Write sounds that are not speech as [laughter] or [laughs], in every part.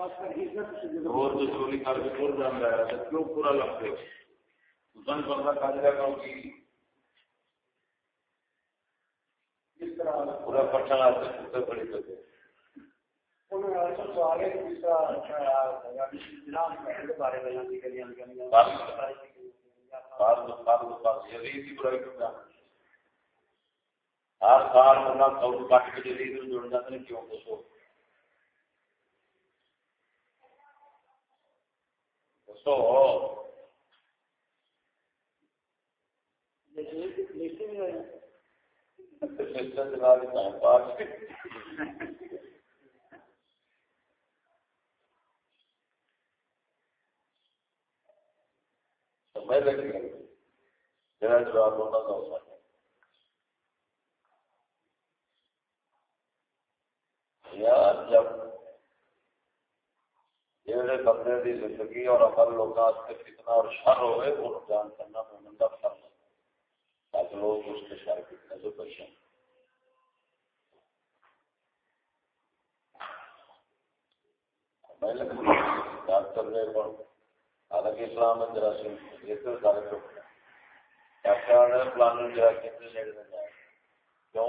جو چوری کر کے ٹر جانا ہے کیوں پورا لگتے بندہ کر جائے گا کہ پورا پٹھا آتے بڑی لگے ہر سال بندہ کٹ کے جڑ جاتے ہیں کیوں؟ دسو دسو سمجھ لگی؟ میرا جواب ہونا تھا یار جب جہے بندے کی زندگی اور عمل لوگوں سے کتنا اور شر ہوئے وہ جان کرنا مومن کا فرض تاکہ لوگ اس کے شر کتنے سے بچیں۔ ڈاکٹر نے حالانکہ اسلام میں جراثیم یہ تو سارے لوگ ڈاکٹر پلان جراثیم سے لے کیوں؟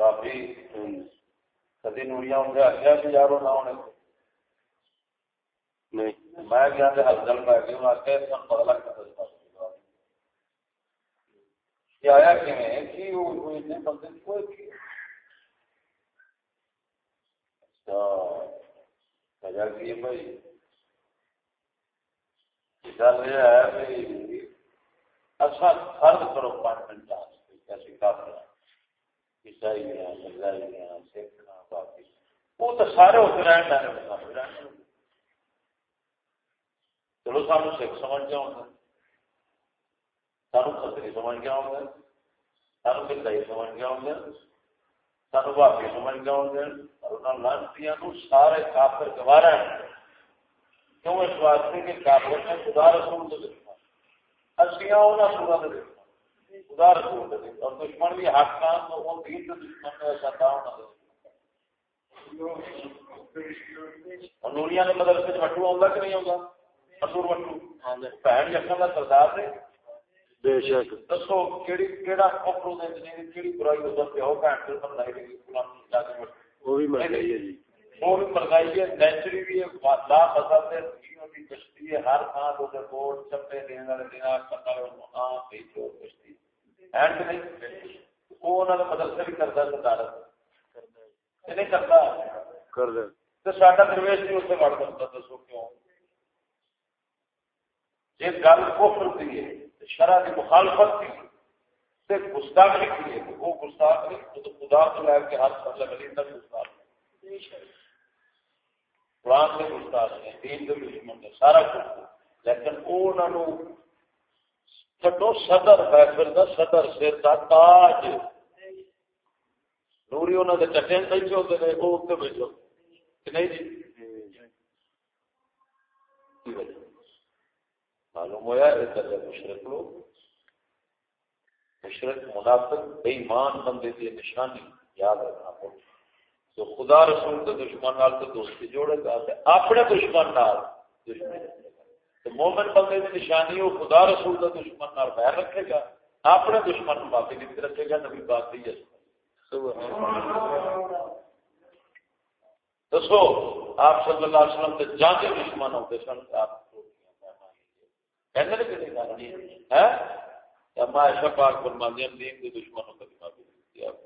نہیں کدی نوڑیاں ہوں آخیا کہ یار نہ ہونے میں گیا ہلدل پہ گیا انہیں آخیا سن پتا لگ آیا کہ بندے کوئی وجہ کی بھائی گل یہ ہے بھائی اچھا فرض کرو پانچ منٹ کیسے کافر عیسائی مزائی سکھ باقی۔ وہ تو سارے ہوتے رہن چلو سانو سکھ سمجھ گیا ہوگا سانو کتری سمجھ گیا ہوگا سانو کتائی سمجھ گیا ہوگا سانو بھابی سمجھ گیا ہوگا لانتیاں سارے کافر گوارا کیوں اس واسطے کہ کافر نے خدا رسول تو خدا رسول اور دشمن بھی حق کام وہ دین کے دشمن نے ایسا تھا نوریا نے مدرسے مٹو آؤں کہ نہیں آؤں مسور مٹو بہن جکھن کا سردار سے بے شک۔ دسو کیڑی کیڑا کفر دے کیڑی برائی ادھر پہ ہو بہن سے بنائی وہ بھی مر گئی ہے جی۔ وہ بھی مرغائی ہے نیچری بھی ہے لا فصل ہے کی کشتی ہے ہر تھان تو بورڈ چپے دینے والے دینا کتر ہاں پیچو کشتی اینڈ نہیں وہ انہوں نے مدرسے بھی کرتا صدارت۔ نہیں کرتا کر دے تو ساڈا درویش بھی اتنے وڑ سکتا دسو کیوں؟ جی گل کفر دی ہے شرح کی مخالفت تھی گستاخ لکھی ہے وہ گستاخ نہیں خدا تو لے کے ہر مطلب علی تک گستاخ۔ قرآن کے گستاخ نے دین کے دشمن نے سارا کچھ لیکن انہوں چھٹو صدر محفل کا صدر، سر کا تاج۔ نوری انہوں نے چٹے بیٹھے ہوتے ہیں وہ اتنے بیٹھے کہ نہیں جی؟ معلوم ہوا ادھر مشرق لوگ۔ مشرق منافق، بے ایمان بندے کی نشانی، یاد رکھنا پڑتا تو خدا رسول کے دشمن نال تو دوستی جوڑے گا اپنے دشمن نال تو مومن بندے کی نشانی وہ خدا رسول کا دشمن نال بہر رکھے گا، اپنے دشمن باقی نہیں رکھے گا، نبی بات ہی دسو، آپ صلی اللہ علیہ وسلم کے جانے دشمن ہوتے سن، آپ میں ایسا ہاں؟ پاک فرماندی دین کے دشمنوں کا معافی نہیں آپ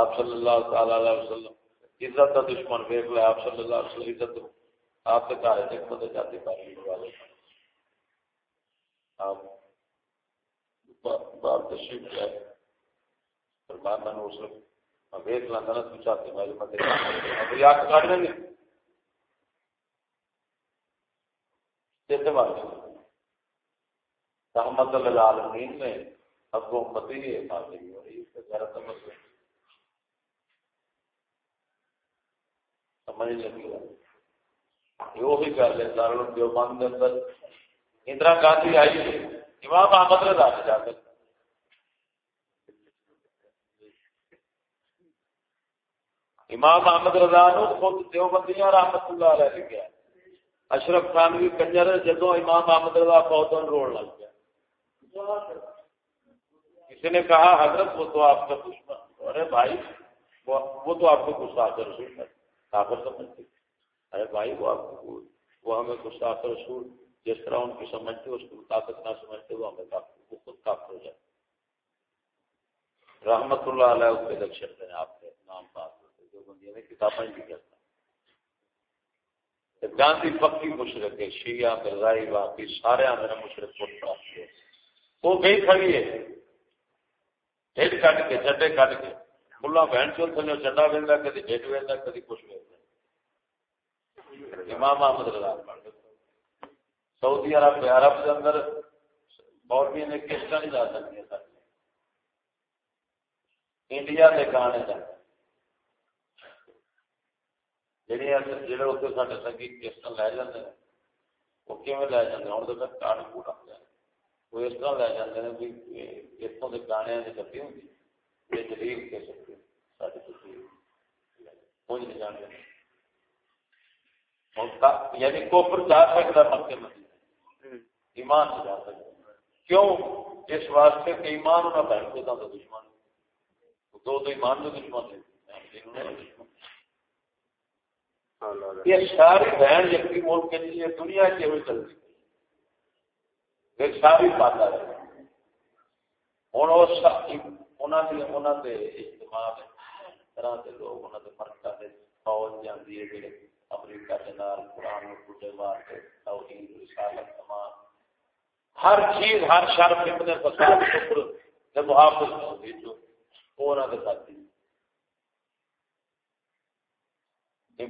آپ صلی اللہ تعالی علیہ وسلم، عزت کا دشمن ویک لیا آپ صلی اللہ علیہ وسلم عزت آپ کے گھر ایک بندے جاتے پائی والے۔ آپ بار تشریف لائے میں میں اس میں ویک لینا نا، تو چاہتے میں میں یا کے کاٹ لیں گے جیسے بات رحمت العالمین میں اب وہ امتی ہی ہے فاضل ہو رہی ہے ذرا سمجھ لیں سمجھ لگی یہ بھی گل ہے دارال دیوبند کے اندر اندرا گاندھی آئی ہے امام احمد رضا نے جا کر۔ امام احمد رضا نو خود دیوبندیاں رحمت اللہ علیہ لکھا اشرف خان بھی کنجر جدو امام احمد رضا پودوں روڑ لگ گیا۔ کسی نے کہا، حضرت، وہ تو آپ کا دشمن۔ ارے بھائی، وہ تو آپ کو گستاخ رسول ہے کافر سمجھتے ارے بھائی، وہ آپ وہ ہمیں گستاخ رسول جس طرح ان کی سمجھتے اس کو طاقت نہ سمجھتے، وہ ہمیں وہ خود کافر ہو جائے رحمت اللہ علیہ کے لکشن میں آپ کے نام پاس کتابیں بھی کرتا گاندھی پکی مشرق ہے شیعہ، مرزائی باقی سارے میرا مشرق کو پراپت ہے وہ گئی کھڑی ہے ڈیٹ کٹ کے چڈے کٹ کے۔ ملا بہن چل تھے چڈا ویلا کدی ڈیٹ ویلا کدی کچھ ویلا امام احمد رضا سعودی عرب عرب کے اندر مولوی نے کس نہیں جا سکتی انڈیا کے گانے جاتے جہے جہے اتنے سارے سنگیت کس لے جاتے ہیں، وہ کیون لے جاتے ہیں؟ ہوں تو کارڈ کوٹ آ جائے وہ اس طرح لے جاتے ہیں بھی اتوں کے گانے کی کپی ہوں دلیل کہہ سکتے ساری تصویر کوئی نہیں جانتے یعنی کوپر جا سکتا مکے میں ایمان سے جا سکتا کیوں؟ اس واسطے کہ ایمان انہیں بہن کو دشمن۔ دو تو ایمان میں دشمن ہے یہ ساری بہن یقین ملک کے لیے دنیا کی ہوئی چلتی ساری بات ہے ہوں انہوں نے اجتماع طرح کے لوگ انہوں نے مرکا کے فوج جاتی ہے جی امریکہ کے نال قرآن ٹوٹے مار کے توحید رسالت تمام ہر چیز ہر شر فتنے فساد کفر محافظ ہوتی جو وہ انہوں نے ساتھی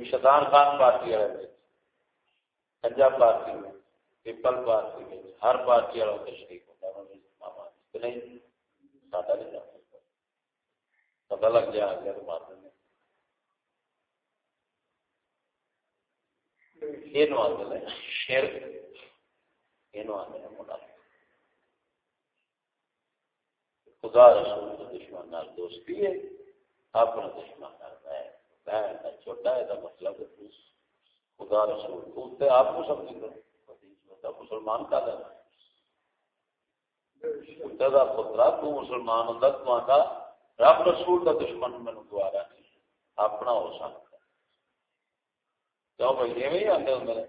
شدان خان پارٹی والے پنجاب پارٹی میں پیپل پارٹی میں ہر پارٹی والوں کے شریک ہوتا ہے نہیں سادہ نہیں جا سکتا پتا لگ جائے آگے تو مار دیں یہ شیر یہ خدا رسول دشمن دوستی ہے اپنا دشمن ہے چھوٹا ہے مطلب خدا رسول آپ کو سمجھ لو مسلمان کا دینا پترا تو مسلمان ہوں تو آتا رب رسول کا دشمن مینو دوارا نہیں اپنا ہو سکتا کیوں بھائی جی، ایویں آتے ہوں میرے۔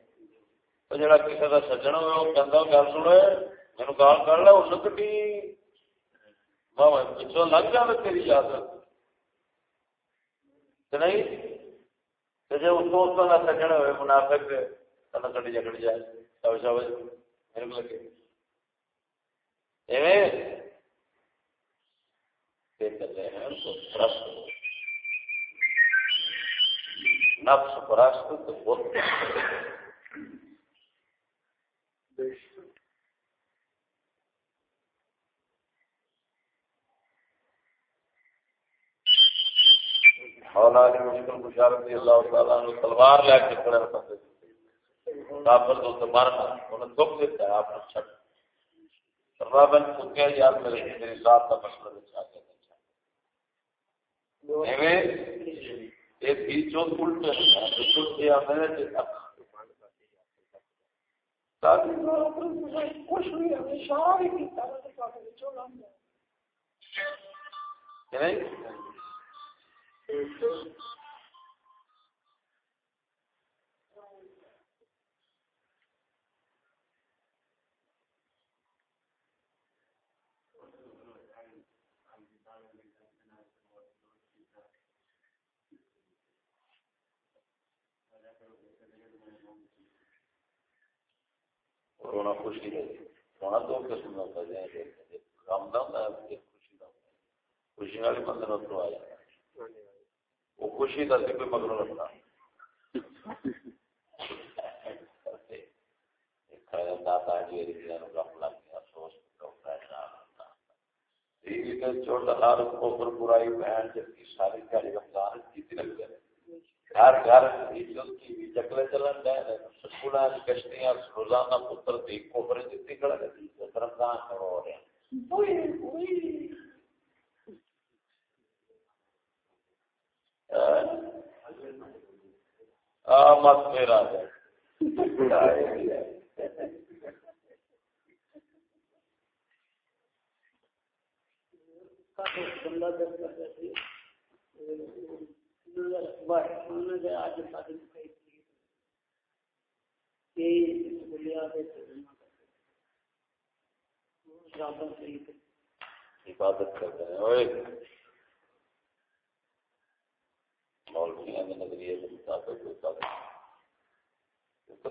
تو جڑا کسی کا سجن ہوئے، وہ کہہ گل سنو میرے گال کر لیا اس کٹی پچھوں لگ جائے تیری یاد۔ نہیں؟ جی اس کو اس کا سکن ہوئے، منافق تنا کٹی جکڑ جائے۔ سب سب میرے لگے۔ ایویں کو لگے نفس پرست تو بہت مولا علی مشکل رضی اللہ تعالیٰ نے تلوار لے کے کھڑے کافر تو مارنا انہیں دکھ دیتا ہے، آپ نے چھٹ رابن کو یار میرے میری ذات کا مسئلہ بچا کے ایویں ایک ہی جو الٹ ہے جو کیا میرے سے خوش ہوئی ہمیشہ نہیں؟ رونا خوشی ہے رونا دو قسم کا ہوتا ہے غم کا ہوتا رام خوشی کا خوشی خوشی والی بندے اترو آ جائے وہ خوشی کا سی مگر رکھنا دادا جی رکھ لگ گیا، سوچ چھوٹا برائی، بہن ساری گاڑی رمضان کی لگ گئے گھر گھر چکلے چلن سکول کشتیاں روزانہ پتر دی کوبر جتنی کھڑا کرتی رمضان ہو رہے مت میرا بندہ بنیاد عبادت کرتے ہیں۔ مولویاں کے نظریے کے مطابق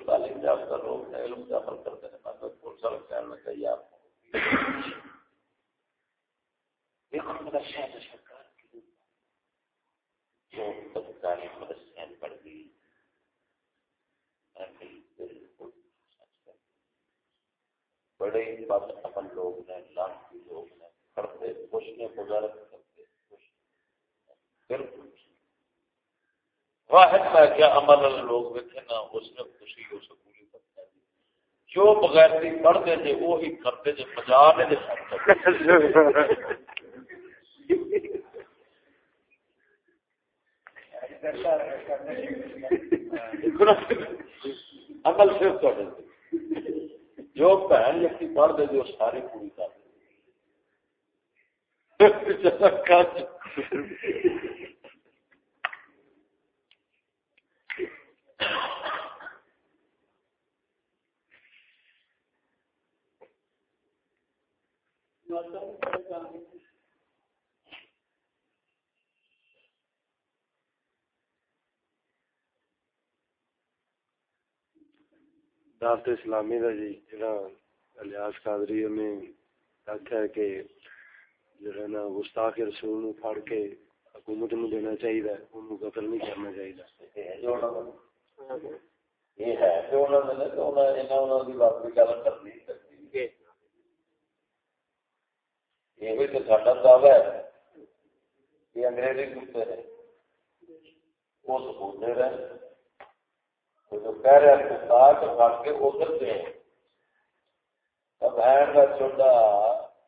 تعلیم یافتہ لوگ علم سے عمل کرتے ہیں۔ میں پولیس والے کہنا چاہیے آپ کو جو بدکاری مرسین پڑ گئی بڑے اپن لوگ نے لانتی لوگ نے کرتے خوشیاں گزارت کرتے بالکل۔ واحد میں کیا عمل لوگ بیٹھے نا، اس میں خوشی ہو سکولی کرتا ہے۔ جو بغیر پڑھتے تھے وہی کرتے تھے بجا دے [laughs] عمل صرف جو بہن لکھی پڑھ دے جو ساری پوری کر Thank دعوت اسلامی دا جی جڑا الیاس قادری نے آخیا کہ جڑا نا گستاخ رسول نو پھڑ کے حکومت نو دینا چاہیے اونوں قتل نہیں کرنا چاہیے یہ ہے کہ انہوں نے تو انہوں نے انہوں دی بات بھی گل کرنی یہ بھی تو ساڈا دعوی ہے۔ کہ انگریزی کتے نے وہ سکون دے رہے جو کہہ رہے ہیں پاک پھڑ کے ادھر سے بہن کا چھوٹا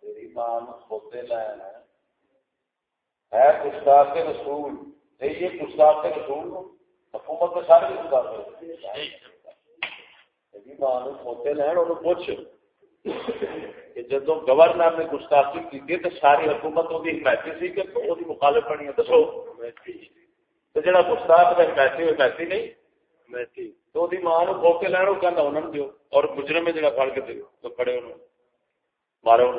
تیری ماں ہوتے لائن ہے گستاخ رسول۔ یہ گستاخ رسول حکومت کے سارے گستاخ تیری ماں ہوتے لین انہوں پوچھ کہ جدو گورنر نے گستاخی کی تو ساری حکومت وہ حمایتی سی کہ وہ مخالف بنی ہے؟ دسو۔ تو جہاں گستاخ کا حمایتی ہوئی حمایتی نہیں۔ تو ماں کھو کے لینو کہ دیو اور مجرم میں جگہ پڑ کے دیو، تو انہوں مارو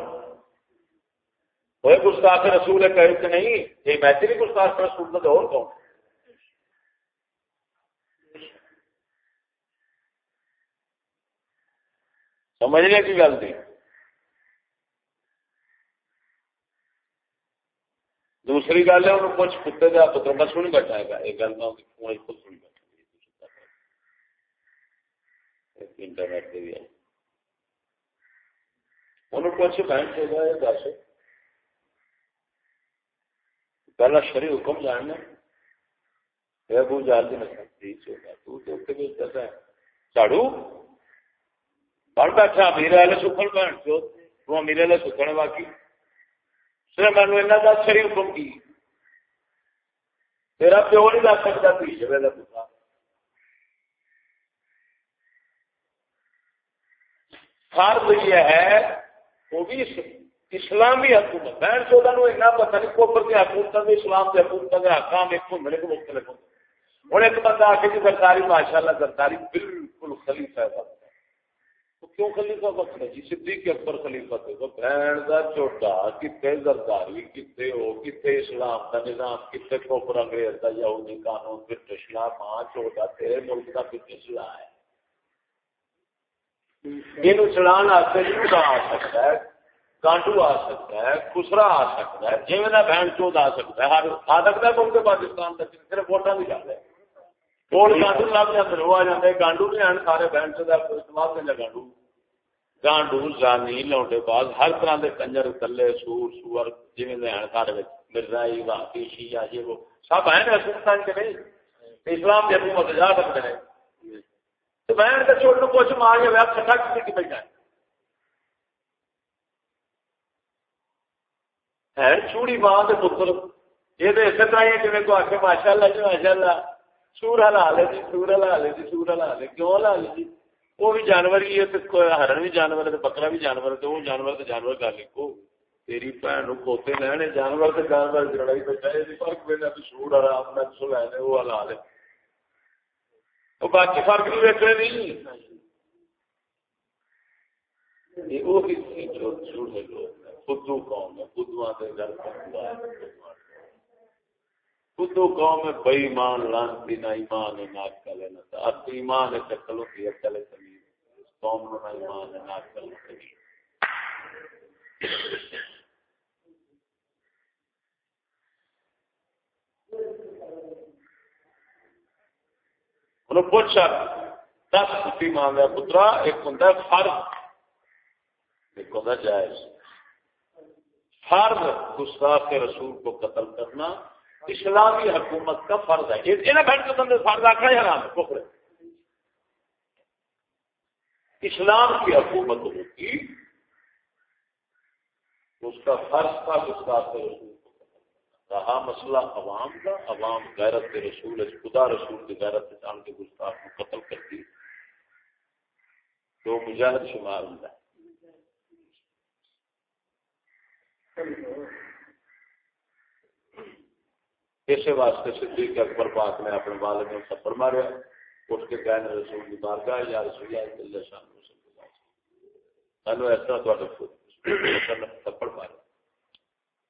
گستاخ رسول ہے کہ نہیں، یہ میچ نہیں گستاخ رسول اور کون؟ سمجھنے کی گل تھی؟ دوسری گل ہے انہوں کچھ کتے کا پتر بس نہیں بچائے گا یہ گل میں خود سنی انٹرنیٹ پہ بھی ہے۔ انہوں کچھ بینک ہو گئے دس پہلا شری حکم جاننا ابو جال دی نزدیک ہوگا تو تو کے بھی کہتا ہے؟ جھاڑو۔ پڑھ بیٹھا، امیر والے سکھن بہن جو تو امیر والے سکھن باقی۔ صرف میں نے دس شری حکم کی۔ تیرا پیو نہیں دس سکتا تھی جب پوچھا فرض یہ ہے، وہ بھی اسلامی حکومت۔ بہن چودہ نو اتنا پتا نہیں کوپر کی حکومت میں اسلام کی حکومت کے حکام ایک ہوں، میرے کو مختلف ہوں ہوں ایک بندہ آ کے سرکاری ماشاء اللہ سرکاری بالکل خلیفہ ہے۔ تو کیوں خلیفہ بخش ہے؟ جی صدیق اکبر خلیفہ تھے۔ تو بہن کا چھوٹا کتنے زرداری کتنے ہو کتنے اسلام کا نظام کتنے کوپر انگریز کا یہودی قانون برٹش لا پانچ چھوٹا تیرے ملک کا کتنے سلا ہے۔ یہ چلان خدا آ سکتا ہے کانٹو آ سکتا ہے خسرا آ سکتا ہے جی میں بہن چوت آ سکتا ہے ہر آ سکتا ہے کون کے پاکستان تک صرف ووٹاں کی گل ہے ووٹ گانڈو لگ جاتے وہ آ جاتے گانڈو بھی ہیں سارے بہن چوت استعمال کرنا گانڈو گانڈو زانی لوٹے باز ہر طرح کے کنجر کلے سور سور جی میں سارے مرزائی واقعی شیعہ یہ وہ سب ہیں کے نہیں اسلام کی حکومت جا سکتے ہیں بہن کے چھوٹ پوچھ مار کے کٹھا کسی کی بیٹھا ہے چوڑی ماں کے پتر یہ تو اسی طرح ہی جی کو آ کے ماشاء اللہ جی ماشاء اللہ سور ہلا لے جی سور ہلا لے جی سور ہلا لے کیوں ہلا لے جی؟ وہ بھی جانور ہی ہے ہرن بھی جانور ہے بکرا بھی جانور ہے وہ جانور تو جانور کر لکھو تیری بھن پوتے لینے جانور تو جانور لڑائی بیٹھا یہ فرق پہ سور ہلا اپنا سو لے وہ ہلا لے وہ باقی فرق نہیں ویکنے نہیں وہ قوم ہے۔ گھر قوم ہے۔ بے ایمان لانتی نہ ایمان ہے۔ نہ عقل ہے نہ اب ایمان ہے ہوتی ہے عقل ہے قوم نہ ایمان ہے نہ عقل ہے تمیز انہوں پوچھا، دس کتی مانگا پترا، ایک ہوں فرض. ایک ہوں جائز. فرض گستاخ رسول کو قتل کرنا اسلامی حکومت کا فرض ہے. یہ گھنٹے بندے فرض آخر ہے حرام ہے اسلام کی حکومت ہوگی، اس کا فرض تھا گستاخ رسول رہا مسئلہ عوام کا، عوام غیرت کے رسول خدا رسول کی غیرت سے جان کے گستاخ کو قتل کرتی تو مجاہد شمار ہوتا ہے اسی واسطے صدیق اکبر پاک نے اپنے والد میں تھپڑ مارے اٹھ کے گئے رسول کی بارگاہ، یا رسول اللہ شان سانو اس طرح تھپڑ مارے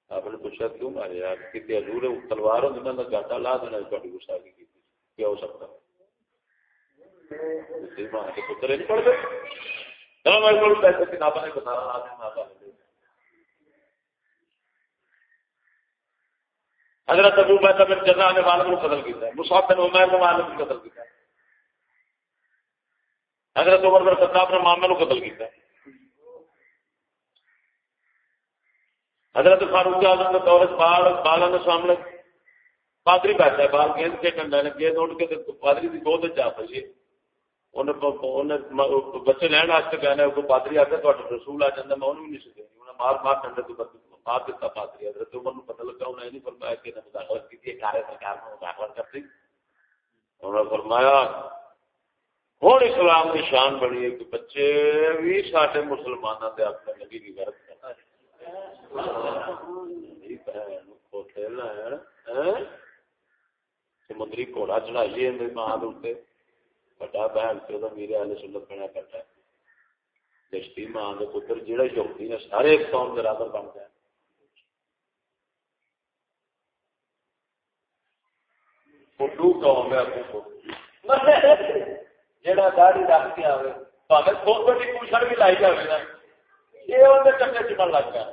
آپ نے پوچھا کیوں مارے آپ کتنے ادھورے تلوار ہو جنہوں نے گاٹا لا دینا تاری گساخی کی کیا ہو سکتا پتر نہیں پڑھ گئے پیسے کتابیں بتا رہا حضرت ابو بیتا بن جزا نے والد کو قتل کیا ہے۔ مصعب بن عمیر نے والد کو قتل کیا ہے۔ حضرت عمر بن خطاب نے معاملے کو قتل کیا ہے۔ حضرت فاروق اعظم کے دور بال بالا نے سامنے پادری بیٹھا ہے بال گیند کے ڈنڈا نے گیند اٹھ کے پادری کی گود جا پی بچے لین واسطے کہنا پادری آ کے رسول آ جاتا میں انہوں بھی نہیں سکے مار مار ڈنڈے تو مار دیتا پادری حضرت عمر کو پتہ لگا انہیں نہیں فرمایا کہ نہ مداخلت کی تھی کارے سرکار میں مداخلت کرتی انہوں نے فرمایا ہوں اسلام کی شان بڑی ہے کہ بچے بھی سارے مسلمانوں کے اپنے لگی کی غرض سمندری گھوڑا چڑھائیے ماں بڑا بہن سے میرے والے سنت بنا کرتا ہے دشتی ماں کے پتر جہاں یوگی نے سارے ایک قوم برابر بن گئے قوم ہے جہاں داڑی رکھ کے آئے پہ خود بڑی پوچھڑ بھی لائی جائے گا یہ اندر چکے چمن لگ گیا۔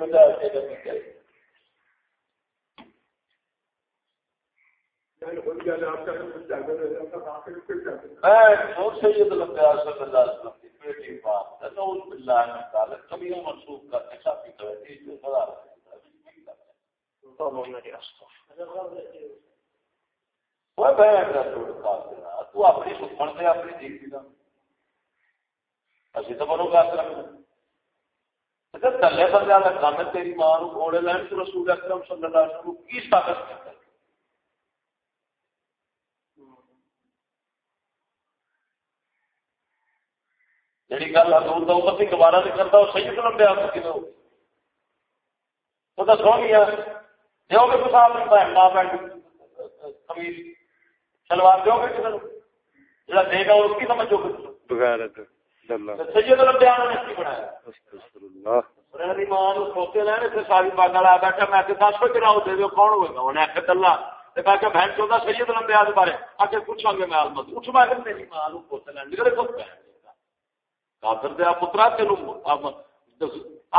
بجائے سید لمبیا صلی اللہ علیہ وسلم نعوذ باللہ ذلک کبھی کرنے جو خدا تو اپنی سکھن سے اپنی کا اسی تو بڑوں گا تلے بندے کا کام ہے تیری ماں گھوڑے لین تو رسول اکرم صلی اللہ علیہ وسلم کی طاقت کرتا جی گل حضور امت نہیں کرتا وہ لمبے آپ کی وہ تو سو گیا۔ دو گے کچھ آپ ماں بہن دو گے کسی دے گا اس کی سمجھو بغیر سید نے کی بنایا۔ ماں سوچے لینے سے ساری بات بیٹھا۔ میں دس دے دو کون ہوگا انہیں آخر دلہ بہن چاہتا سید لمبیا بارے۔ آ کے پوچھا گے میں آلمت اٹھ میں میری ماں پوتے لین نکلے کو کافر دیا پترا تین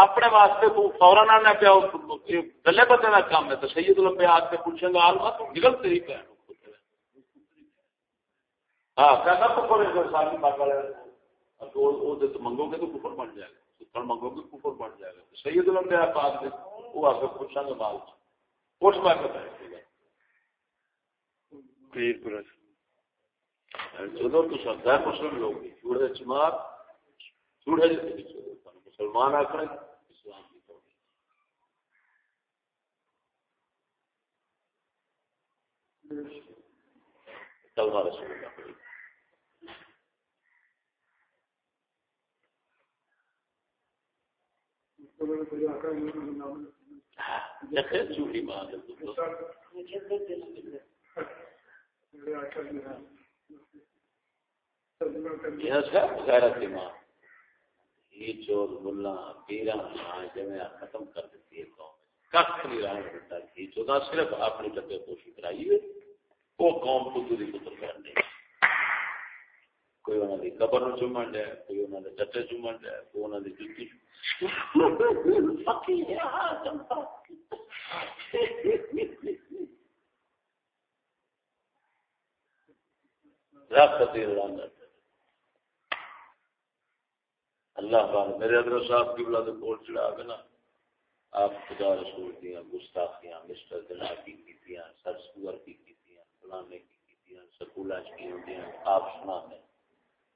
اپنے واسطے تو فورن آنا پیا گلے بندے کا کام ہے۔ تو سید لمبیا آ کے پوچھیں گا آلمت نکل تیری بہن ہاں کہنا تو ساری بات والے منگو گے تو کفر بن جائے گا۔ ستر منگو گے کفر بن جائے گا۔ سید لمبے وہ آ کے پوچھا گے مال کچھ میں جدو تو سب مسلم لوگ چوڑے چمار۔ چوڑے مسلمان آخر اسلام چلنا رسول اللہ جھوٹی بات ختم کر دیتی ہے قوم کھ نہیں رہا چودہ صرف اپنی ڈبے کوشش کرائی وہ قوم کو دوری پتر کرنے کوئی انہوں نے قبر چومن ڈیا کوئی انہوں نے چٹے چومن ڈیا کوئی انہوں نے جتی اللہ بال میرے ادھر صاحب کی بلا تو کوٹ چڑھا کے نا، آپ خدا رسول دیا گستاخیاں، مسٹر دلا کی کیتیاں، سر سور کی کیتیاں، فلانے کی کیتیاں سکولا کی ہوتی ہیں آپ سنا میں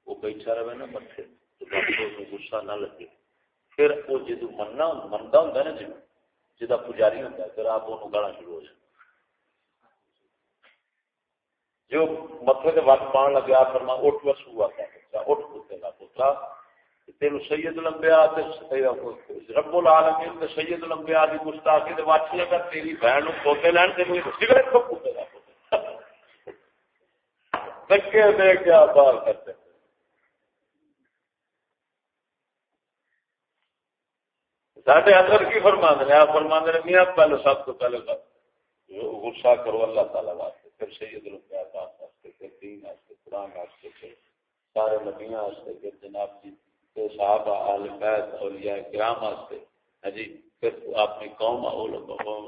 وہ بیٹھا رہے نا مٹھے، تو غصہ نہ لگے۔ پھر وہ جدو مننا، منتا ہوں نا جی جا پجاری ہوتا ہے، پھر آپ وہ گالا شروع ہو جائے جو متے کے وقت پان لگے، آپ فرما اٹھ بس ہوا اٹھ پوتے کا پوترا۔ تین سید لمبیا رب العالمین تے سید لمبیا کی گستاخی تے واچی اگر تیری بہن پوتے لین تین سگریٹ کو پوتے کا دکے دے کیا بار کرتے سارے اندر کی فرما دے آپ فرما دے میاں پہلے سب تو پہلے غصہ کرو اللہ تعالیٰ واسطے، پھر سید روپیہ واسطے، پھر دین واسطے، قرآن واسطے، پھر سارے نبیاں واسطے، پھر جناب جی پھر صحابہ آل بیت، اولیاء کرام واسطے جی پھر اپنی قوم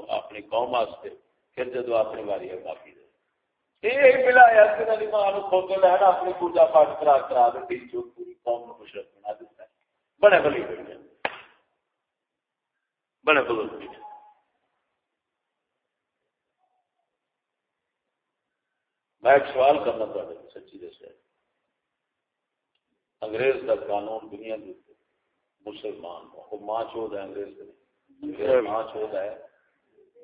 اپنی قوم واسطے پھر جدو اپنی واری ہے باقی یہ اپنی پوجا پاٹ کرا کرا دے پوری قوم کو خوش رکھنا دیتا ہے۔ بڑے بلی بیٹھے بڑے بزرگ میں ایک سوال کرنا چاہتا سچی دسے انگریز کا قانون دنیا کی مسلمان وہ ماں چود ہے انگریز ماں چود ہے۔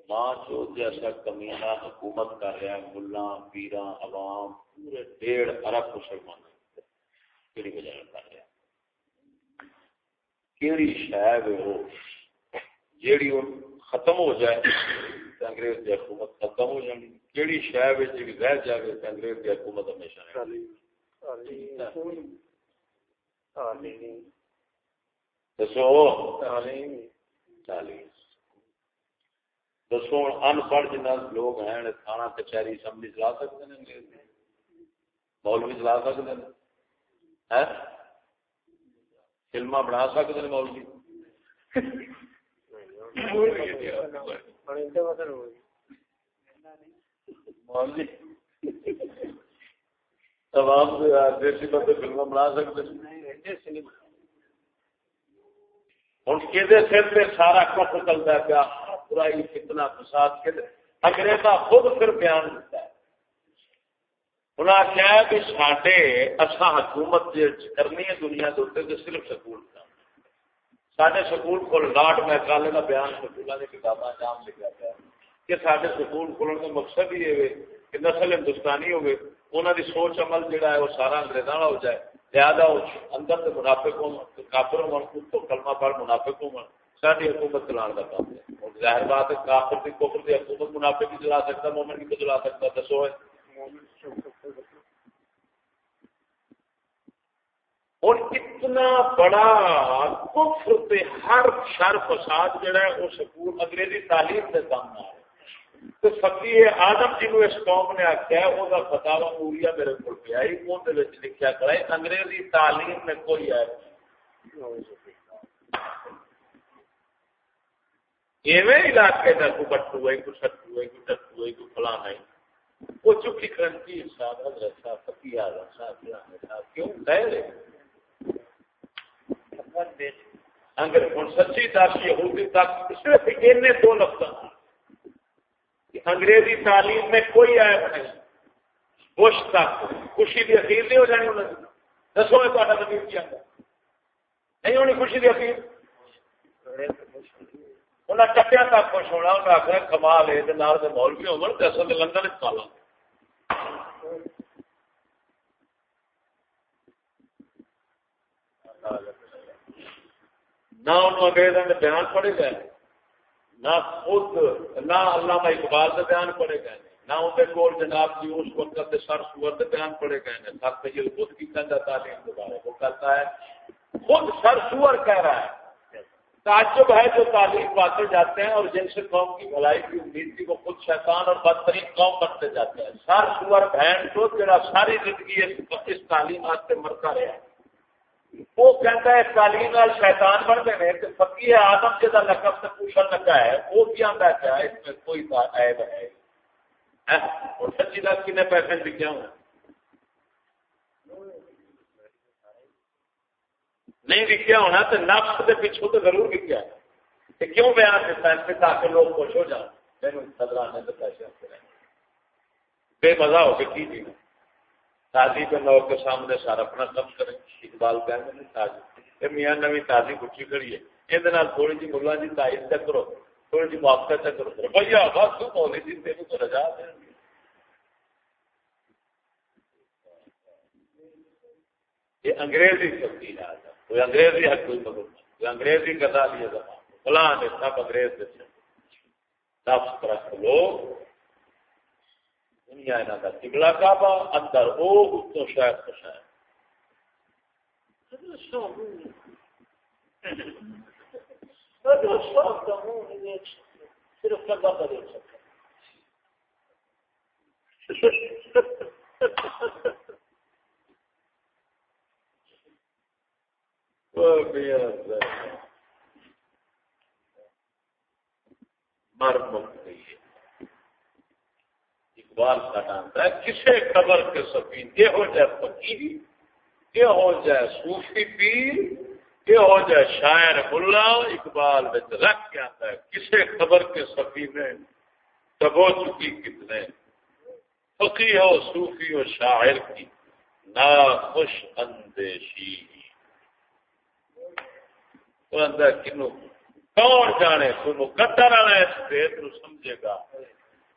ماں چود جیسا کمیانہ حکومت کر رہا ہے ملا پیرا عوام پورے ڈیڑھ ارب مسلمان کہڑی وجہ کر رہا کہڑی شاید وہ جیڑی ختم ہو جائے انگریز کی حکومت ختم ہو جانی۔ شہر جی رہ جائے انگریز کی حکومت ہمیشہ دسو۔ دسو ان پڑھ جنا لوگ ہیں تھانہ کچہری اسمبلی چلا سکتے ہیں مولوی چلا سکتے ہیں؟ فلما بنا سکتے ہیں مولوی۔ دیسی بندے فلم بنا سکتے ہوں کہ سارا کٹ چلتا پیا برائی کتنا فساد کے انگریزا خود پھر بیان دیتا ہے۔ انہیں آخیا کہ سڈے اصا حکومت کرنی ہے دنیا کے صرف سکول کا سارے سکول کھول لاٹ کا بیان سکولوں کی جام لکھا گیا کہ سارے سکول کھولنے کا مقصد ہی یہ کہ نسل ہندوستانی ہوگی انہوں کی سوچ عمل جہاں ہے وہ سارا انگریزوں ہو جائے۔ لہٰذا اندر سے منافق ہو کافر ہو تو کلمہ پڑھ منافق ہو ساری حکومت چلان کا کام ہے۔ ظاہر بات ہے، کافر کی کوفر کی حکومت منافق کی چلا سکتا، مومن کی چلا سکتا، دسو ہے۔ اور اتنا بڑا کفر پہ ہر شر فساد جڑا ہے، وہ سکول انگریزی تعلیم کے سامنے آ تو فقی آدم جی نے اس قوم نے آخیا وہ فتوا موریا میرے کو پیا لکھا کرا انگریزی تعلیم میں کوئی ہے ایویں علاقے کا کوئی بٹو ہے کوئی سٹو ہے کوئی ٹٹو ہے کوئی فلانا ہے۔ وہ چکی کرنتی صاحب حضرت صاحب فقی آدم صاحب صاحب کیوں؟ گئے انگریز۔ ہوں سچی دس یہودی تک صرف ان دو لفظ کہ انگریزی تعلیم میں کوئی عیب نہیں۔ بش تک خوشی کی اخیر نہیں ہو جانی انہوں نے دسو میں تا نبی کیا نہیں ہونی خوشی کی اخیر۔ انہیں ٹپیا تک خوش ہونا انہیں آخر کمال ہے مول بھی ہوگا تو اصل لندن پالا۔ نہ انہوں انگریزوں نے بیان پڑے گئے۔ نہ خود، نہ علامہ اقبال کے بیان پڑے گئے نہ اندر کول جناب جی اس وقت سر سور کے بیان پڑے گئے ہیں۔ سر سید خود کی کہتا تعلیم کے بارے وہ کہتا ہے، خود سر سور کہہ رہا ہے۔ تعجب ہے جو تعلیم پاتے جاتے ہیں اور جن سے قوم کی بھلائی کی امید تھی، وہ خود شیطان اور بدترین قوم بنتے جاتے ہیں۔ سر سور بہن تو، تیرا ساری زندگی اس تعلیمات سے مرتا رہا ہے۔ وہ کہتا ہے تعلیم وال شیطان بن گئے کہ فقی آدم جا لقب سے پوچھن لگا ہے، وہ کیا کیا ہے اس میں کوئی عیب ہے۔ اور سچی دس کنے پیسے لکھا ہوں؟ نہیں لکھا ہونا تو نفس کے پیچھوں تو ضرور لکھا ہے کیوں بیان دیتا ہے؟ تاکہ لوگ خوش ہو جائیں میرے سدرانے کے پیسے بے مزہ ہو کے کی جینا تازی کے لوگ کے سامنے سارا اپنا کم کریں اقبال کہتے ہیں تازی۔ میاں نوی تازی کچی کری ہے۔ یہ تھوڑی جی ملا جی تائید تک کرو، تھوڑی جی موقع تک کرو۔ روپیہ بس مولی جی تین تو رجا دیں یہ انگریزی سبزی ہے کوئی انگریزی ہے کوئی مگر کوئی انگریزی کرا لیے زمان۔ فلاں نے سب انگریز دے سب۔ پرست لوگ۔ دنیا یہاں کا قبلہ کعبہ اندر او تو شاید تو شاید صرف کعبہ کا دیکھ سکتا مر مک گئی ہے اقبال کا نام ہے، کسے قبر کے سفین، یہ ہو جائے فقیر یہ ہو جائے صوفی پیر، یہ ہو جائے شاعر ملا، اقبال میں رکھ کے آتا ہے، کسے خبر کے سفینے دبو چکی کتنے۔ فقی ہو، صوفی ہو، شاعر کی نا خوش اندیشی کنو، کون جانے تمہیں قدر والا اس پیت سمجھے گا۔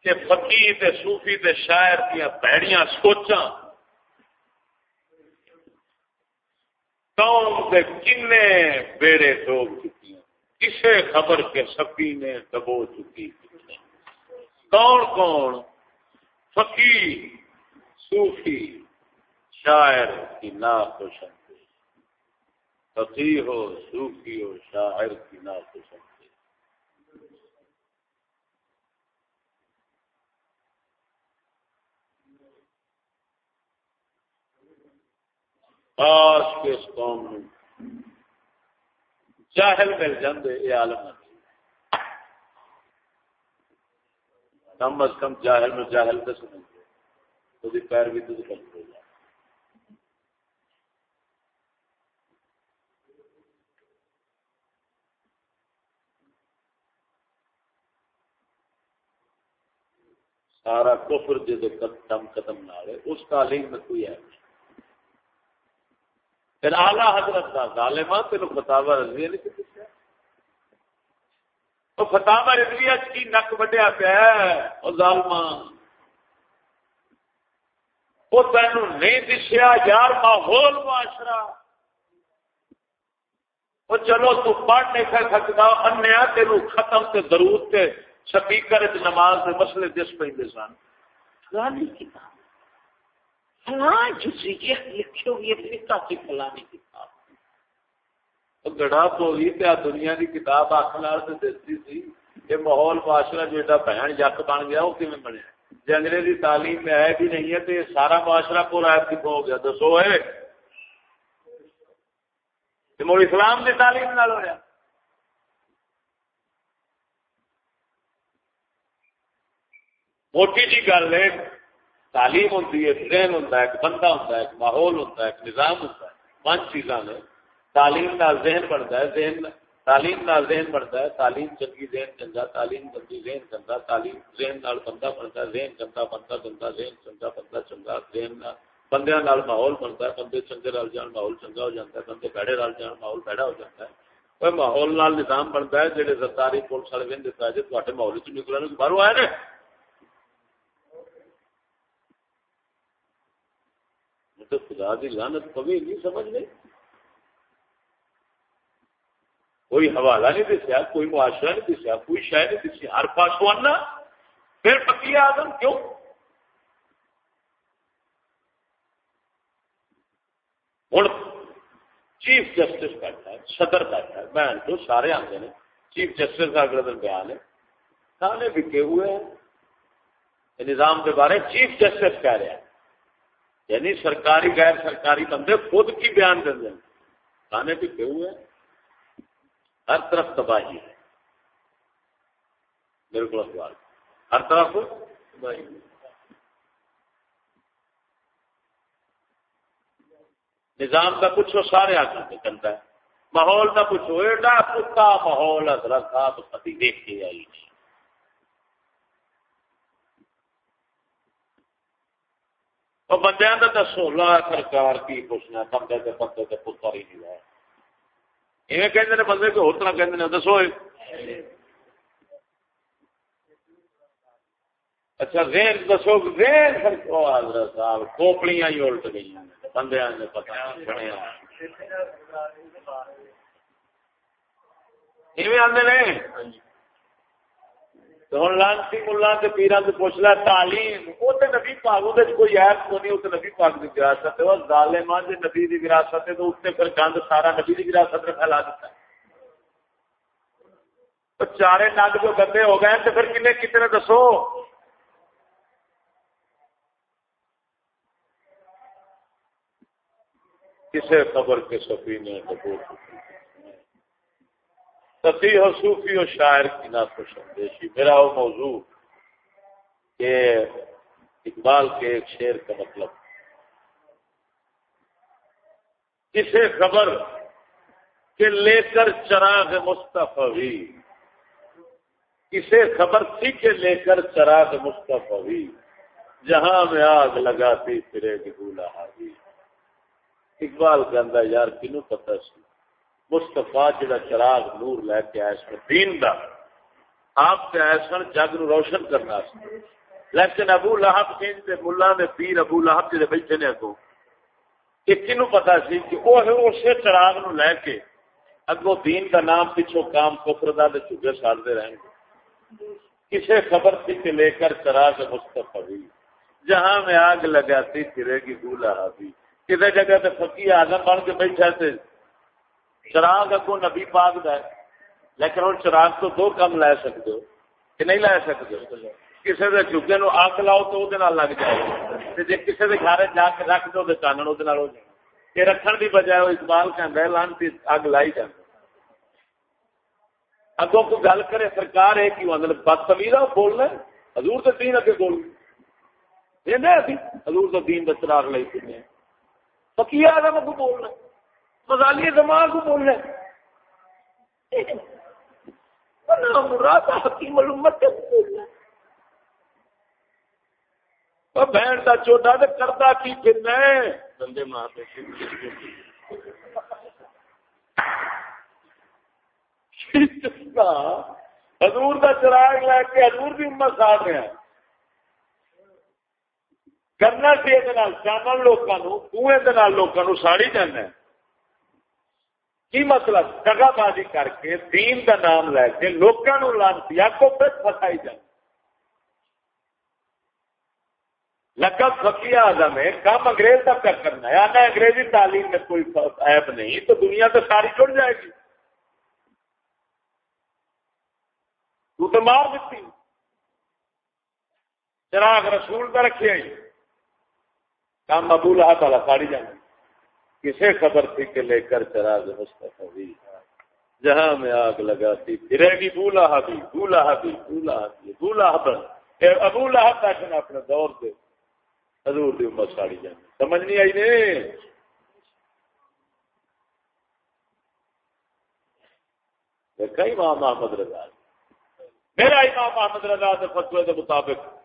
کہ فقی تے صوفی تے شاعر دیا پیڑیاں سوچاں قوم کے کنے بیڑے ڈوب چکی ہیں کسے خبر کے سپی نے دبو چکی کون کون؟ فقی، صوفی، شاعر کی نا خوش فقی ہو، صوفی ہو، شاعر کی نا خوش کاش کے اس قوم میں۔ جاہل مل جاندے یہ عالم کم از کم جاہل میں جاہل تو سمجھتے تو پیر بھی تو کرتے جائے سارا کفر جدو قدم قدم نہ اس تعلیم میں کوئی ہے۔ نہیں پھر آلہ حضرت کا ظالما تین فتوا رضویہ نہیں پوچھا۔ تو فتوا رضویہ کی نک وڈیا پیا اور ظالما وہ تین نہیں دسیا، یار ماحول معاشرہ۔ وہ چلو تو پڑھ نہیں کر سکتا انیا تین ختم سے ضرورت سے سپیکر نماز کے مسئلے دس پہ سن۔ کتاب گالی کتاب ہاں لکھے ہوئے فلانی کتاب گڑا پولی پیا دنیا کی کتاب آخر سے دستی سی یہ ماحول معاشرہ جو ایڈا بہن جک بن گیا، وہ کیون بنیا؟ جی انگریزی تعلیم میں ہے بھی نہیں ہے تو یہ سارا معاشرہ کو رائے ہو گیا۔ دسو ہے مول اسلام کی تعلیم نال ہوا موٹی جی گل ہے تعلیم ہوتی ہے، ذہن ہوتا ایک بندہ ہوتا ہے، ایک ماحول ہوتا ہے، ایک نظام ہوتا ہے، پانچ چیزاں نے۔ تعلیم نال ذہن بڑھتا ہے، ذہن تعلیم نال ذہن بڑھتا ہے، تعلیم چنگی، ذہن چنگا، تعلیم چنگی ذہن چنگا تعلیم ذہن نال بندہ بنتا ہے، ذہن چنگا بندہ چنگا ذہن چنگا، بندہ چنگا، ذہن بندے نال ماحول بنتا ہے، بندے چنگے رل جان، ماحول چنگا ہو جاتا ہے، بندے بہڑے رل جان، ماحول بہڑا ہو جاتا ہے۔ کوئی ماحول نال نظام بنتا ہے جہے سرکاری پولیس والے دن دیتا ہے جی تے ماحول چ نکلنے باہر آئے نا تو خدا کی لانت کبھی نہیں سمجھ نہیں کوئی حوالہ نہیں دسیا، کوئی معاشرہ نہیں دسیا، کوئی شہ نہیں دسی۔ ہر پاس آنا پھر پکی آدم کیوں؟ ہوں چیف جسٹس بیٹھا ہے صدر بیٹھا ہے بہن تو سارے آتے ہیں چیف جسٹس کا اگلے دن بیان ہے۔ تھانے بکے ہوئے ہیں۔ نظام کے بارے چیف جسٹس کہہ رہے ہیں۔ یعنی سرکاری، غیر سرکاری بندے خود کی بیان کر دیں۔ تھانے بکے ہوئے ہیں ہر طرف تباہی ہے۔ بالکل اخبار ہر طرف تباہی نظام کا کچھ سارے آگے چلتا ہے۔ ماحول کا کچھ ایڈا کتا ماحول حضرت صاحب کبھی دیکھ کے آئی نہیں بندے کا دسو لا سرکار کی پوچھنا بندے کے بندے کے پتر ہی نہیں ہے ایویں کہ بندے کو ہوتا کہ دسو اچھا رین دسو رین حضرت صاحب، کھوپڑیاں ہی الٹ گئی بندے نے پتا بنیا ایویں آدھے نے؟ ہوں لانسی ملا پیران سے پوچھ تعلیم وہ تو نبی کوئی ایپ کو نہیں وہ نبی پاک کی وراثت ہے۔ وہ ظالمان نبی کی وراثت ہے، تو اس نے پھر گند سارا نبی کی وراثت میں پھیلا دیتا ہے۔ تو چارے نگ جو گندے ہو گئے تو پھر کنے کتنے دسو؟ کسے خبر کے سفی نے سفی ہو صوفی ہو شاعر کی ناخوش اندیشی میرا وہ موضوع کہ اقبال کے ایک شعر کا مطلب۔ کسے خبر کہ لے کر چراغ مستفی کسے خبر تھی کہ لے کر چراغ مستفی جہاں میں آگ لگاتی پھرے گی بولا حاوی۔ اقبال کے اندر یار کنو پتہ سی۔ مستفا جڑا چراغ نور لے کے آئے سن، دین دا۔ آپ کے آئے سن جگ نو روشن کرنا سی لیکن ابو لہب کہیں تے ملا نے پیر ابو لہب جڑے بیٹھے نے اگوں۔ کہ کنو پتا سی کہ وہ اسے چراغ نو لے کے اگو دین کا نام پیچھو کام کفر دا دے چگے ساڑتے رہیں گے۔ کسے خبر تھی کہ لے کر چراغ مستفی جہاں میں آگ لگاتی پھرے گی بولا بھی کسی جگہ تے فقی آزم بن کے بیٹھا تھے۔ چراغ اگو نبی پاک دا ہے، لیکن ہوں چراغ تو دو کم لے سکتے ہو، کہ نہیں لے سکتے کسی کے جگے نو اگ لاؤ تو وہ لگ جائے۔ جی کسی کے گھر جا کے رکھ دو چانن وہ ہو جائے۔ یہ رکھن کی بجائے وہ اقبال کہ لانتی اگ لائی جائے اگوں کو گل کرے، سرکار ہے کہ مطلب بدتمیز ہے بولنا حضور تو دین اگے بول۔ حضور تو دین کا چراغ لائی پھرنے فقیر آدم کو بولنا مزالی دماغ کو بولنا حکیم الامت کے بولنا بہن کا چوٹا تو کرتا کی پھرنا بندے مارتے حضور کا چراغ لے کے حضور بھی امت ساتھ رہے ہیں کرنا سی یہ لوگوں کنویں ساڑی جانا کی مطلب دگا بازی کر کے دین کا نام لے کے لوگوں لانتی کو پھر فسائی جائے لقب فقی اعظم ہے کام انگریز تک کر کرنا ہے آنا انگریزی تعلیم میں کوئی ایپ نہیں تو دنیا تو ساری جڑ جائے گی تو تو مار دیتی چراغ رسول کا رکھے کام ابو لہا تعالیٰ ساڑی جانا کسے خبر تھی کہ لے کر چراغ مستقبی جہاں میں آگ لگاتی، پھرے گی بولا بھی بولا بھی بولا بھی بولا ابو لہب پیسے اپنے دور سے حضور دی امت ساڑی جانے۔ سمجھ نہیں آئی نے؟ کئی امام محمد رضا۔ میرا امام محمد رضا سے فتوے کے مطابق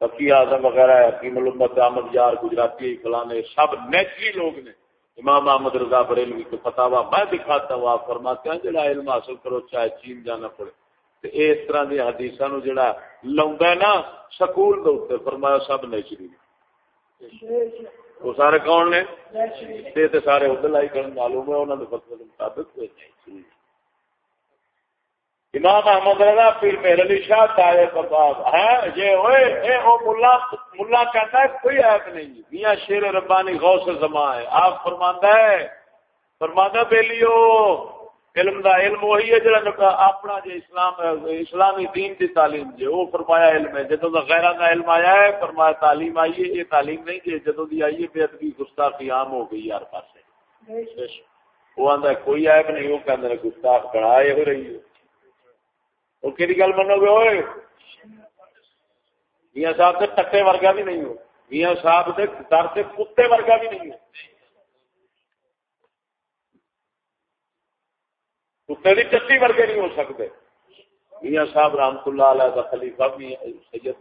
فقی اعظم وغیرہ حکیم الامت احمد یار گجراتی فلانے سب نیچری لوگ نے۔ امام محمد رضا بریلوی کو فتوا میں دکھاتا ہوں آپ فرماتے ہیں جڑا علم حاصل کرو چاہے چین جانا پڑے۔ اس طرح دی حدیث نو جڑا لاؤندا نا سکول دے اوپر فرمایا سب نیچری وہ سارے کون نے؟ تے سارے ادھر لائی کرن معلوم ہے انہاں دے فتوی دے مطابق کوئی نہیں امام احمد رضا پیر میرے علی شاہ تارے کباب ہے؟ یہ ہوئے اے او ملا ملا کہتا ہے کوئی عیب نہیں میاں شیر ربانی غوث زمان ہے۔ آپ فرماندا ہے فرماندا بیلیو علم دا علم وہی ہے جڑا اپنا جے اسلام اسلامی دین دی تعلیم جے وہ فرمایا علم ہے۔ جدوں دا غیرہ دا علم آیا ہے فرمایا تعلیم آئی ہے۔ یہ تعلیم نہیں جے جدوں دی آئی ہے بے ادبی گستاخی عام ہو گئی ہر پاسے۔ وہ آندا کوئی عیب نہیں وہ کہندے گستاخ بڑھائے ہو رہی ہے۔ وہ کہڑی گل منو گے ہوئے میاں صاحب سے ٹکے ورگا بھی نہیں ہو میاں صاحب سے در سے کتے ورگا بھی نہیں ہو کتے بھی چٹی ورگے نہیں ہو سکتے میاں صاحب رحمت اللہ علیہ کا خلیفہ بھی سید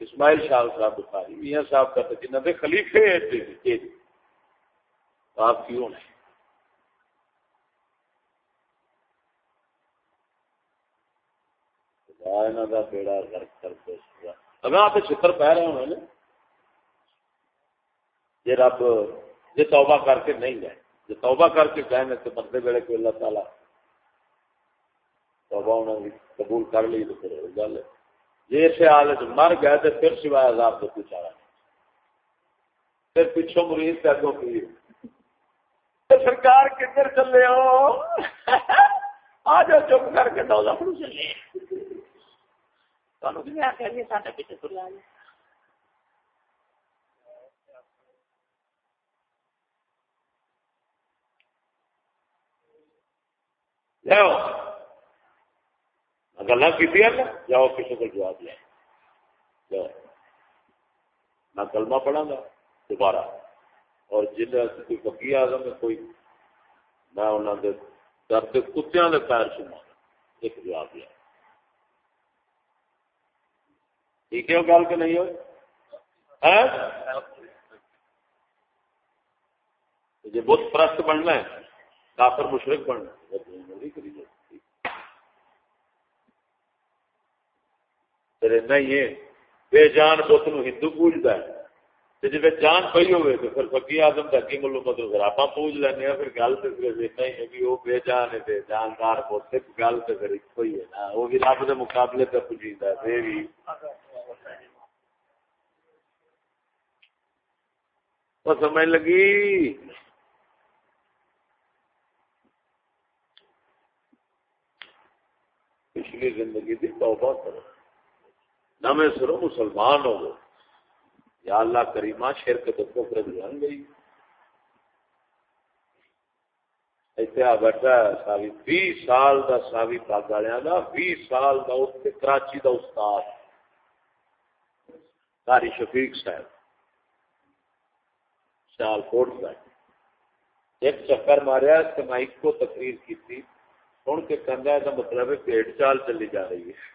اسماعیل شاہ صاحب بخاری میاں صاحب کا جنہ کے خلیفے آپ کیوں نہیں بیڑا غرق کر کے اگر آپ چھتر پہ رہے ہوں جی رب جی توبہ کر کے نہیں گئے۔ جی توبہ کر کے گئے نا تو مرد ویڑے کو اللہ تعالیٰ توبہ انہوں نے قبول کر لی تو پھر گل ہے۔ جی اسے حالت مر گئے تو پھر سوائے عذاب تو کچھ آ رہا پھر پچھوں مریض پہ اگوں کی سرکار کدھر چلے ہو؟ آ جاؤ چپ کر کے دو چلے۔ پیچھے گلا کی جاؤ کسی کو جواب لیا جاؤ میں کلمہ پڑھا گا دوبارہ اور جن کوئی پکی آدم ہے کوئی میں انہوں نے درد کتوں کے پیر سنا ایک جواب لیا ٹھیک ہے وہ گل کہ نہیں ہوئے ہاں؟ جی بت پرست بننا ہے، کافر مشرق بننا پھر نہیں ہے۔ بے جان بت نو ہندو پوجتا ہے۔ جی جان پی ہوئے تو پھر فکی آدم تک ملو مطلب پھر آپ پوج لینا پھر گل تو پھر نہیں ہے کہ وہ بے جان ہے جاندار بت گل تو پھر ایک ہی ہے۔ نا وہ بھی رب کے مقابلے پہ پوجیتا ہے بھی وہ سمجھ لگی؟ پچھلی زندگی کی توبہ کرو۔ نہ میں سرو مسلمان ہو یا اللہ کریمہ شیر کے دکھوں پر جان گئی۔ اتنے بیٹھا ہے ساوی۔ بھی سال کا ساوی پاگ والوں کا بھی سال دا کا کراچی کا استاد۔ ساری شفیق صاحب۔ سیال کوٹ کا ایک چکر ماریا مائک کو تقریر کی تھی سن کے کنگا کا مطلب ہے پیٹ چال چلی جا رہی ہے۔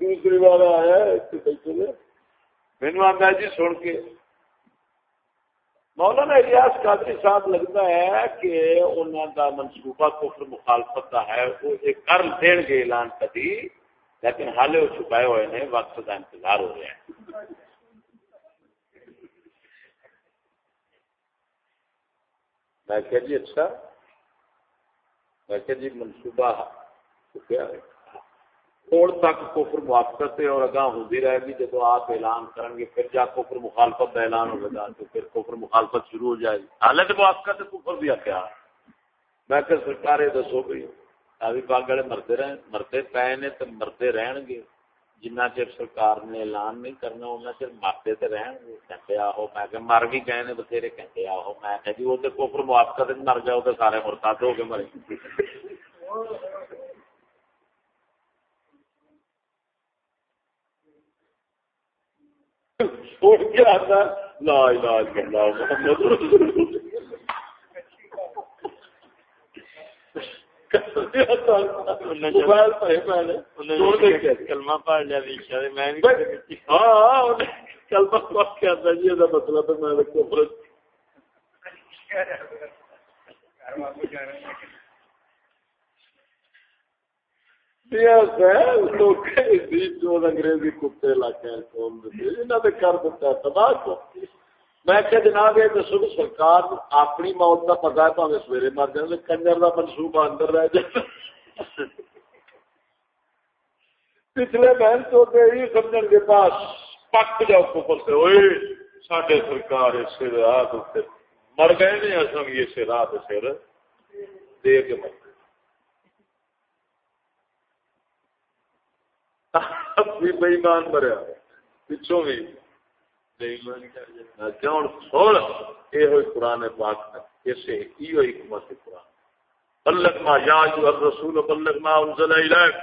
دوسری بار آیا مینو آتا جی سن کے۔ مولانا الیاس قادری صاحب لگتا ہے کہ انہوں کا منصوبہ کفر مخالفت کا ہے، وہ کر دین گے اعلان کبھی لیکن حالے وہ چھپائے ہوئے ہیں وقت کا انتظار ہو رہا ہے۔ میں کہ جی اچھا۔ میں کہ جی منصوبہ کیا ہے؟ تھوڑ تک کفر موافقت ہے اور اگاہ ہوتی رہے گی، جب آپ اعلان کریں گے، پھر جا کفر مخالفت کا اعلان ہوگا تو پھر کفر مخالفت شروع ہو جائے گی۔ حالت موافقت کفر بھی کیا؟ میں کہ سرکار دسو گئی ابھی پاگ والے مرتے رہے مرتے پے نے تو مرتے رہن گے جنہ چر سرکار نے اعلان نہیں کرنا ان چر مرتے تو رہن گے کہتے آہو میں کہ مر بھی گئے نے بتھیرے کہتے آہو میں کہ جی وہ تو کفر موافقت مر جاؤ تو سارے مرتاد ہو کے مرے چھوڑ کے آتا لا علاج کرنا محمد کلمہ پڑھ لیا کلمہ پڑھ کے آتا جی مطلب میں انگریزی کتے علاقے کر دیتا تباہ میں کہ جناب یہ دسو کہ سرکار اپنی موت کا پتا ہے تو سویرے مر جائے کنجر کا منصوبہ اندر رہ جائے۔ پچھلے بہن تو یہ سمجھ کے پاس پک جاؤ کپر سے ہوئے سڈے سرکار اس راہ مر گئے نہیں اصل بھی اس راہ سر دے کے مر گئے۔ بےمان مریا پچھوں بھی۔ قرآن پاک اسے حکمت قرآن۔ بلک ما یا جو رسول بلک ما انزل الیک۔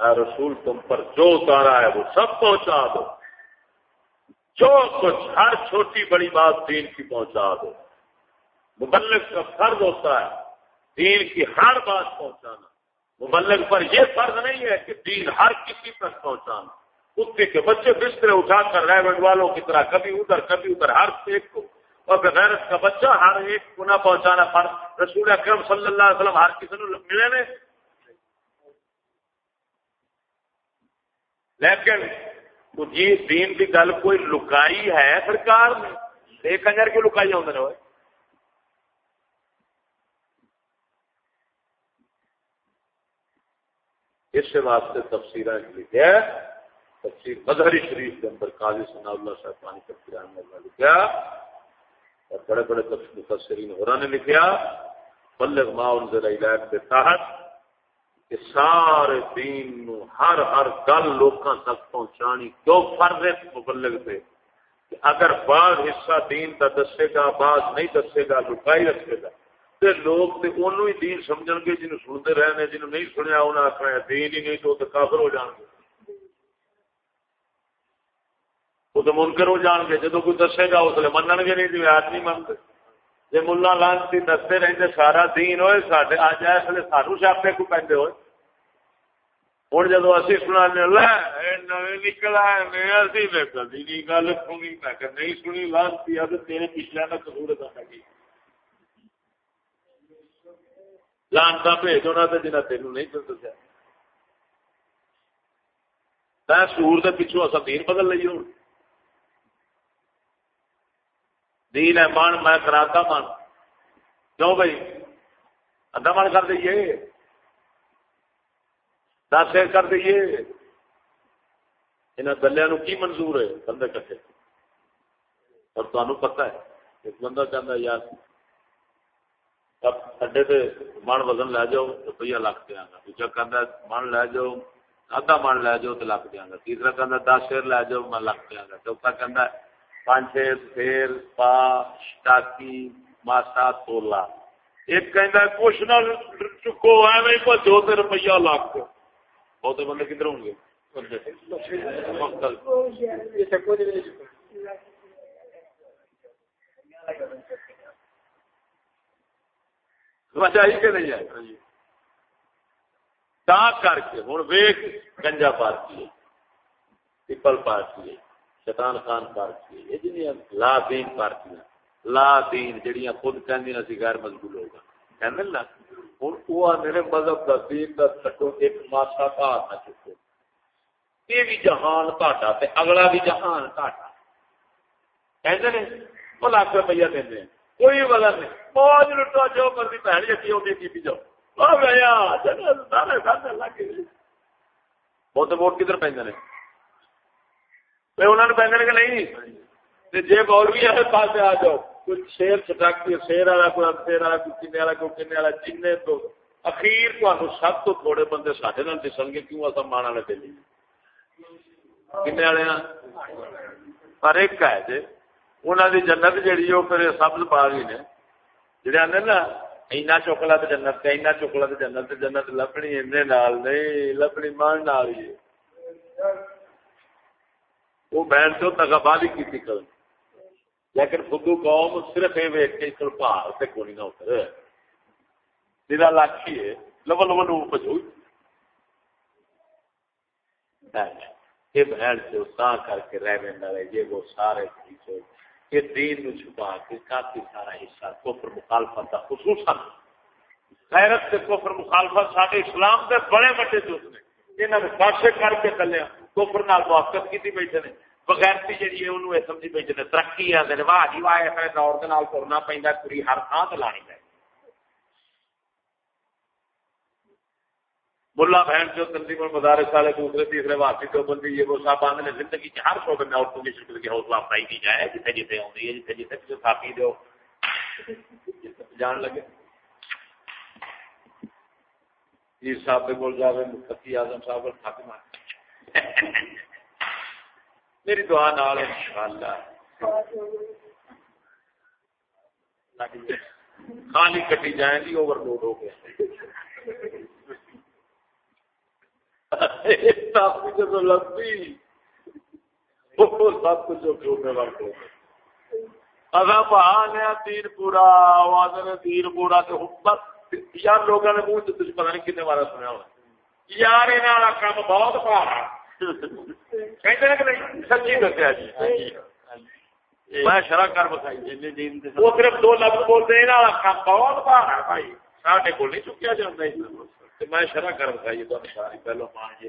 اے رسول، تم پر جو اتارا ہے وہ سب پہنچا دو۔ جو کچھ ہر چھوٹی بڑی بات دین کی پہنچا دو۔ مبلک کا فرض ہوتا ہے دین کی ہر بات پہنچانا۔ مبلغ پر یہ فرض نہیں ہے کہ دین ہر کسی تک پہنچانا۔ کتے کے بچے بستر اٹھا کر ریونڈ والوں کی طرح کبھی ادھر کبھی ادھر، ہر ایک کو، اور غیرت کا بچہ ہر ایک کو نہ پہنچانا فرض۔ رسول اکرم صلی اللہ علیہ وسلم ہر کسی نے ملے نے لیکن جی دین کی گل کوئی لکائی ہے سرکار نے ایک ہزار کی لکائی آدھے ہوئے اس واسطے تفصیل لکھا تفصیل مظہری شریف کے اندر قاضی ثنا اللہ صاحب پانی تفصیل لکھا اور بڑے بڑے مفسرین ہورا نے لکھا بلغ ما انزل الیک کے تحت، کہ سارے دین نو ہر ہر گل لوکاں تک پہنچانی کیوں فرض ہے مبلغ پہ؟ کہ اگر بعض حصہ دین کا دسے گا، بعض نہیں دسے گا لکائی رکھے گا لوگ ہی دین سمجھ گے جن سنتے رہے جن نہیں سنیا انہیں آخر دین ہی نہیں تو کافر ہو جان گے۔ وہ تو منکر ہو جان گے۔ جب کوئی دسے گا اس لیے من گے نہیں جی آج نہیں منگتے جی ملا لانتی دستے رہتے سارا دین ہوئے سارے اج اس لیے سانو چھاپے کو پہنتے ہوئے۔ ہوں جب اسی سنا نویں نکلا ہے کدی نہیں گل سنی۔ میں نہیں سنی، لانتی تیرے پچھلے کا قصور کرنا کی لانتا بھیج ہونا تو جنہیں تین نہیں دسیا۔ میں سور کے پچھو اصا دین بدل لیے ہوں۔ دین ہے من میں کراتا من کیوں بھائی؟ ادھا من کر دئیے دس کر دئیے ان دلیا نو کی منظور ہے؟ بندے کٹے اور تمہیں پتا ہے۔ ایک بندہ کہہ یار اڈے سے من وزن لے جاؤ، روپیہ لکھ دیا گا دوجا کہ من لے جاؤ، آدھا من لے جاؤ تو لکھ دیا گا تیسرا کہ دس شیر لے جاؤ، میں لکھ دیا گا چوتھا کہ پانچ شیر پھر پا ٹاکی ماسا تولا ایک کہ کچھ نہ چکو، ایویں بچو تو روپیہ لکھ بہت بندے کدھر ہوں گے؟ سمجھ آئی کہ نہیں آئی؟ تا کر کے ہوں ویخ گنجا پارٹی پیپل پارٹی شیطان خان پارٹی یہ جنیا لا دین پارٹی لا دین جہیا خود کہ غیر مضبوط ہوگا کہ نا ہوں وہ میرے مذہب کا دین کا سٹو ایک ماسا کا نہ چکو۔ یہ بھی جہان گاٹا اگلا بھی جہان گاٹا کہ وہ لاکھ روپیہ دیں کوئی وجہ نہیں۔ موج لٹو جو مرضی بہن جی ہوتی کی جاؤ۔ بہت ووٹ کدھر پہ انہوں نے کہ نہیں جی پاس آ جاؤ۔ کوئی شیر شیر والا کوئی والا کوئی کنے والا، کوئی کنے والا جن تو۔ اخیر سب تو تھوڑے بندے سارے نال دسن گے، کیوں اصل مان والے دلی کنے والے ہاں۔ پر ایک ہے جی انہوں کی جنت جیڑی وہ پھر سبز پا نے۔ جڑے آدھے نا اینا چوکلا تو جنت اینا چوکلا تو جنت جنت لبنی اینے نہیں، لبنی مان نال ہی وہ بہن سے تگاباد ہی کی کر لیکن خدو قوم صرف یہ ویک کے چل پہاڑ سے کوئی نہ اتر میرا لاکھی ہے۔ لو لو لو بچو یہ بہن سے اتنا کر کے رہنے والے یہ وہ سارے کہ دین نو چھپا کے کافی سارا حصہ کفر مخالفت کا خصوصاً۔ غیرت سے کفر مخالفت سارے اسلام کے بڑے بڑے دوست نے۔ انہوں نے پاسے کر کے چلے کفر نال موافقت کی بیٹھے نے۔ بغیرتی جی ہے سمجھی بیٹھے نے ترقی آتے واہ جی واہ دور کے نال ترنا پہ پوری ہر تھان سے لانی پہ ملا بہن جو تنظیم مدارس والے دوسرے تیسرے واپسی تو بندی یہ وہ صاحب آدھے زندگی کے ہر شعبے میں عورتوں کی شکل کی حوصلہ افزائی کی جائے جتنے جتنے آئی ہے جتنے جتنے کسی کھاپی دو جان لگے۔ پیر صاحب کے بول جاوے، مفتی اعظم صاحب اور کھاپی مار میری دعا نال، انشاءاللہ۔ خالی کٹی جائیں گی اوور لوڈ ہو گئے۔ سب کچھ تیر پورا، آواز نے تیر پورا یار لوگوں نے منہ تھی پتا نہیں کتنے بار سنیا ہونا۔ یار یہ کام بہت پہاڑا سچی دسیا جی میں شرح کر بتائی وہ صرف دو لفظ بولتے ہیں بہت پہاڑا بھائی ساڈے کو نہیں چکیا جاتا میں شرح کر بتائیے تو ساری پہلو مان جی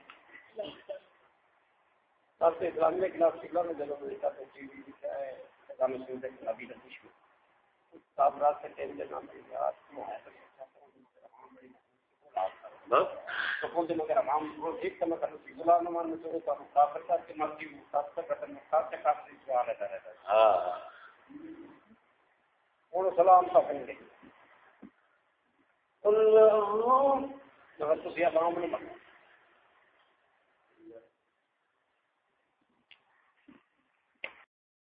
اسلامی کے خلاف شکلا میں جلو میں ٹی وی لکھا ہے خلافی رکھی صاحب رات سے ٹائم دینا میری سکون میرا نام ایک سمے کا غلام نمان میں تو تو کافر کا کہ مرضی کافر کا کرنے کا سے کافر سوال ہے۔ رہتا ہاں۔ اور سلام کا کریں گے اللہ! تو یہ عوام نے